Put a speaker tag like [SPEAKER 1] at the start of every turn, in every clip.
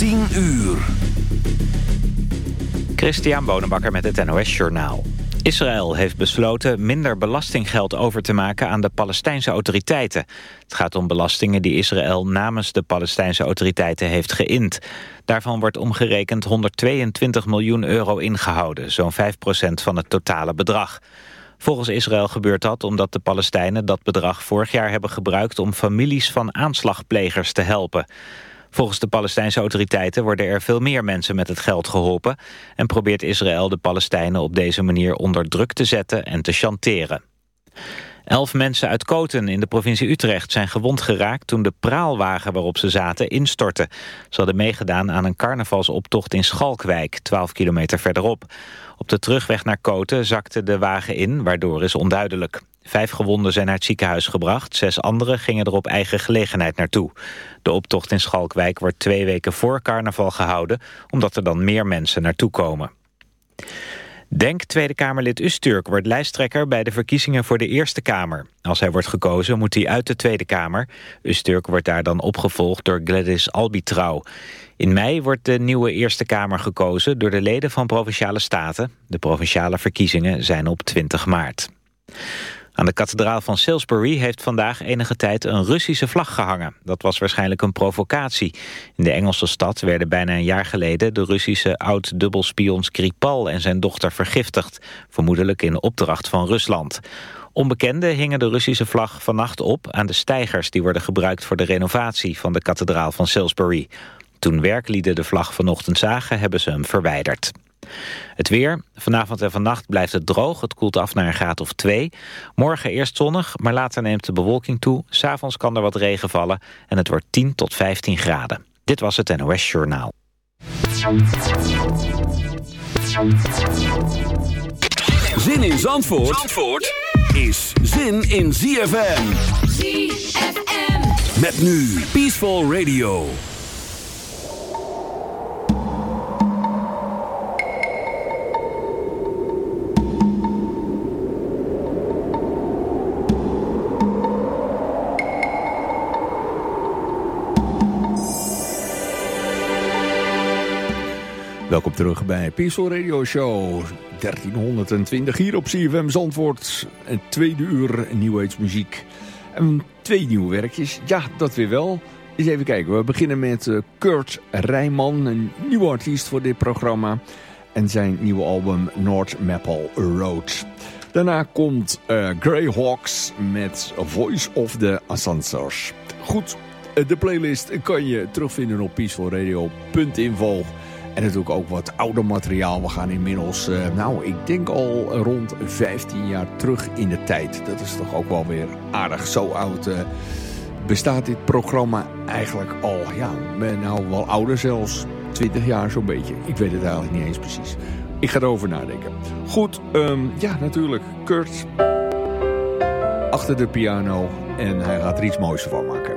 [SPEAKER 1] 10 uur.
[SPEAKER 2] Christian Bonenbakker met het NOS Journaal. Israël heeft besloten minder belastinggeld over te maken aan de Palestijnse autoriteiten. Het gaat om belastingen die Israël namens de Palestijnse autoriteiten heeft geïnd. Daarvan wordt omgerekend 122 miljoen euro ingehouden, zo'n 5% van het totale bedrag. Volgens Israël gebeurt dat omdat de Palestijnen dat bedrag vorig jaar hebben gebruikt om families van aanslagplegers te helpen. Volgens de Palestijnse autoriteiten worden er veel meer mensen met het geld geholpen... en probeert Israël de Palestijnen op deze manier onder druk te zetten en te chanteren. Elf mensen uit Koten in de provincie Utrecht zijn gewond geraakt... toen de praalwagen waarop ze zaten instortte. Ze hadden meegedaan aan een carnavalsoptocht in Schalkwijk, 12 kilometer verderop. Op de terugweg naar Koten zakte de wagen in, waardoor is onduidelijk. Vijf gewonden zijn naar het ziekenhuis gebracht. Zes anderen gingen er op eigen gelegenheid naartoe. De optocht in Schalkwijk wordt twee weken voor carnaval gehouden... omdat er dan meer mensen naartoe komen. Denk Tweede Kamerlid Usturk wordt lijsttrekker bij de verkiezingen voor de Eerste Kamer. Als hij wordt gekozen moet hij uit de Tweede Kamer. Usturk wordt daar dan opgevolgd door Gladys Albitrouw. In mei wordt de nieuwe Eerste Kamer gekozen door de leden van Provinciale Staten. De provinciale verkiezingen zijn op 20 maart. Aan de kathedraal van Salisbury heeft vandaag enige tijd een Russische vlag gehangen. Dat was waarschijnlijk een provocatie. In de Engelse stad werden bijna een jaar geleden de Russische oud-dubbelspion Skripal en zijn dochter vergiftigd. Vermoedelijk in opdracht van Rusland. Onbekenden hingen de Russische vlag vannacht op aan de stijgers die worden gebruikt voor de renovatie van de kathedraal van Salisbury. Toen werklieden de vlag vanochtend zagen, hebben ze hem verwijderd. Het weer. Vanavond en vannacht blijft het droog. Het koelt af naar een graad of 2. Morgen eerst zonnig, maar later neemt de bewolking toe. S'avonds kan er wat regen vallen en het wordt 10 tot 15 graden. Dit was het NOS Journaal.
[SPEAKER 1] Zin in Zandvoort, Zandvoort is zin in ZFM.
[SPEAKER 3] ZFM.
[SPEAKER 1] Met nu Peaceful Radio.
[SPEAKER 4] Welkom terug bij Peaceful Radio Show 1320 hier op CFM Zandvoort. Een tweede uur New Age muziek. En twee nieuwe werkjes. Ja, dat weer wel. Eens even kijken. We beginnen met uh, Kurt Rijman, een nieuwe artiest voor dit programma. En zijn nieuwe album North Maple Road. Daarna komt uh, Grey Hawks met Voice of the Ascensors. Goed, uh, de playlist kan je terugvinden op peacefulradio.info. En natuurlijk ook wat ouder materiaal. We gaan inmiddels, uh, nou, ik denk al rond 15 jaar terug in de tijd. Dat is toch ook wel weer aardig. Zo oud uh, bestaat dit programma eigenlijk al. Ja, nou wel ouder zelfs. 20 jaar zo'n beetje. Ik weet het eigenlijk niet eens precies. Ik ga erover nadenken. Goed, um, ja, natuurlijk. Kurt achter de piano. En hij gaat er iets moois van maken.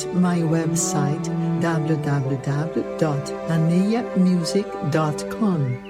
[SPEAKER 3] Visit my website www.anayamusic.com.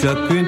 [SPEAKER 5] Chuck
[SPEAKER 6] and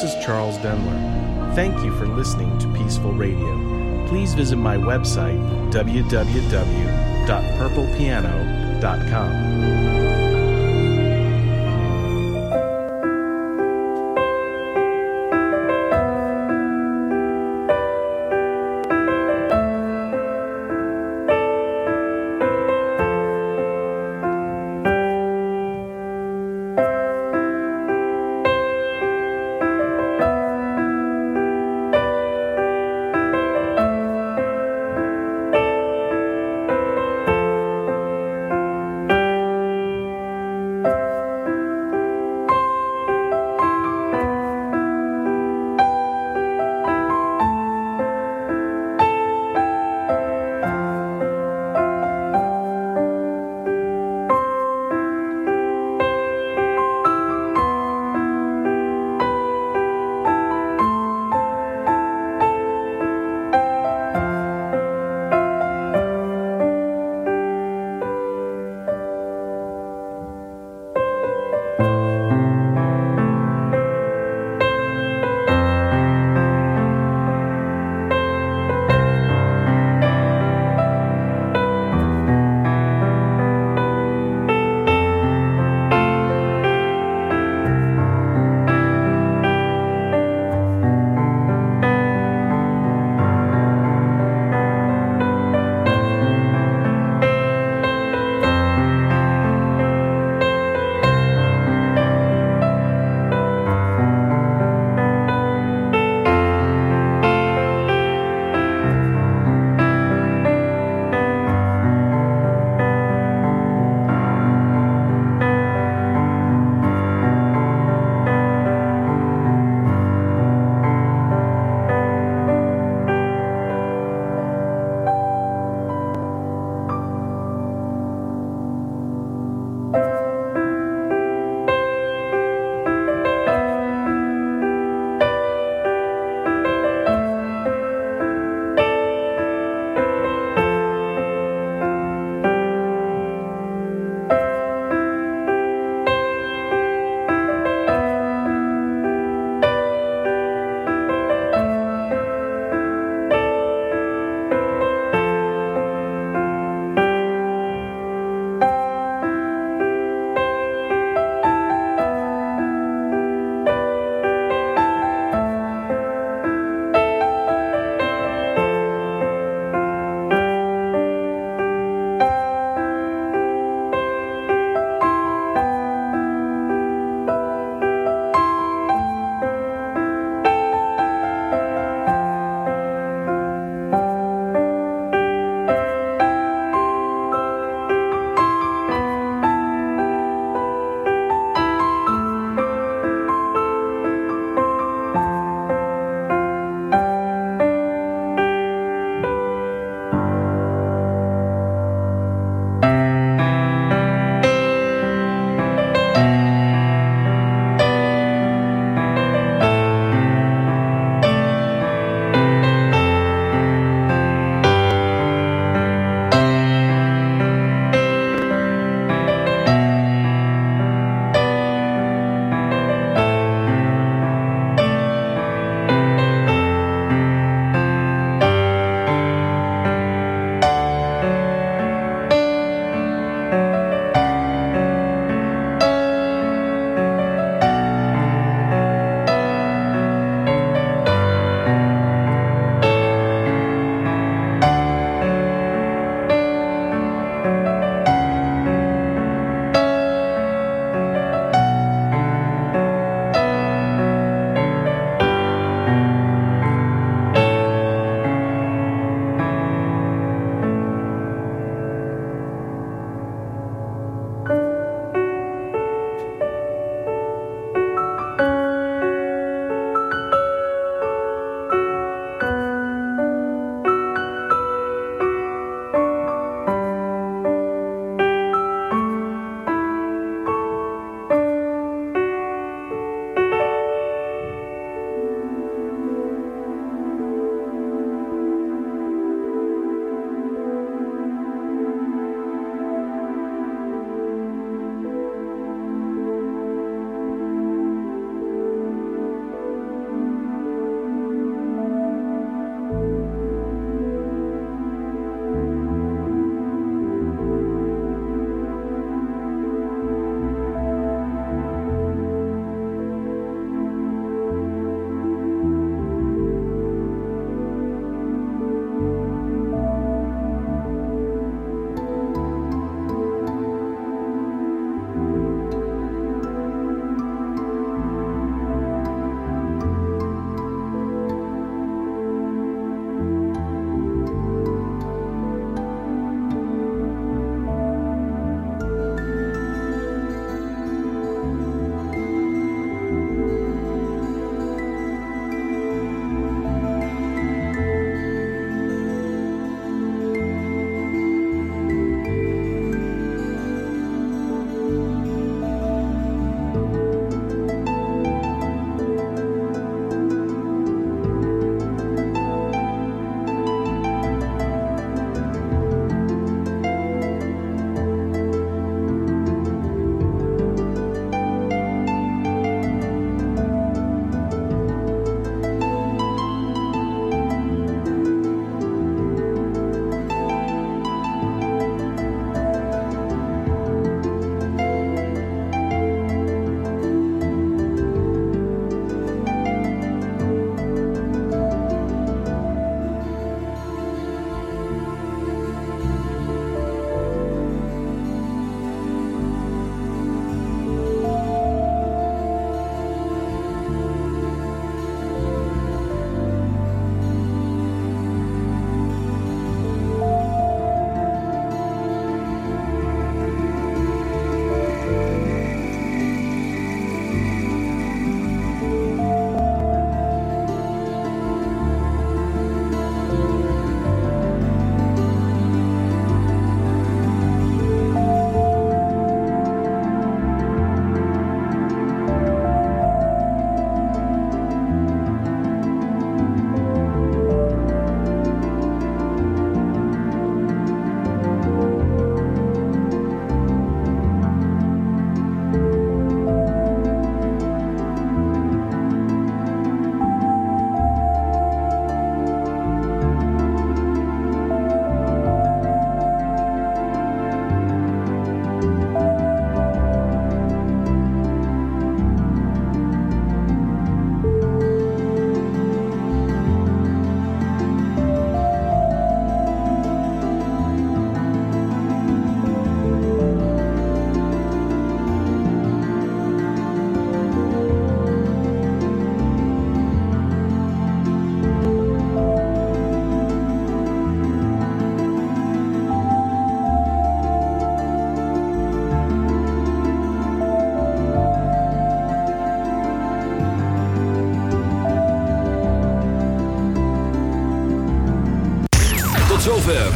[SPEAKER 6] This is Charles Denler. Thank you for listening to Peaceful Radio. Please visit my website, www.purplepiano.com.